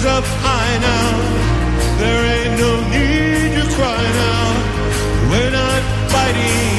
hands up high now. There ain't no need to cry now. We're not fighting.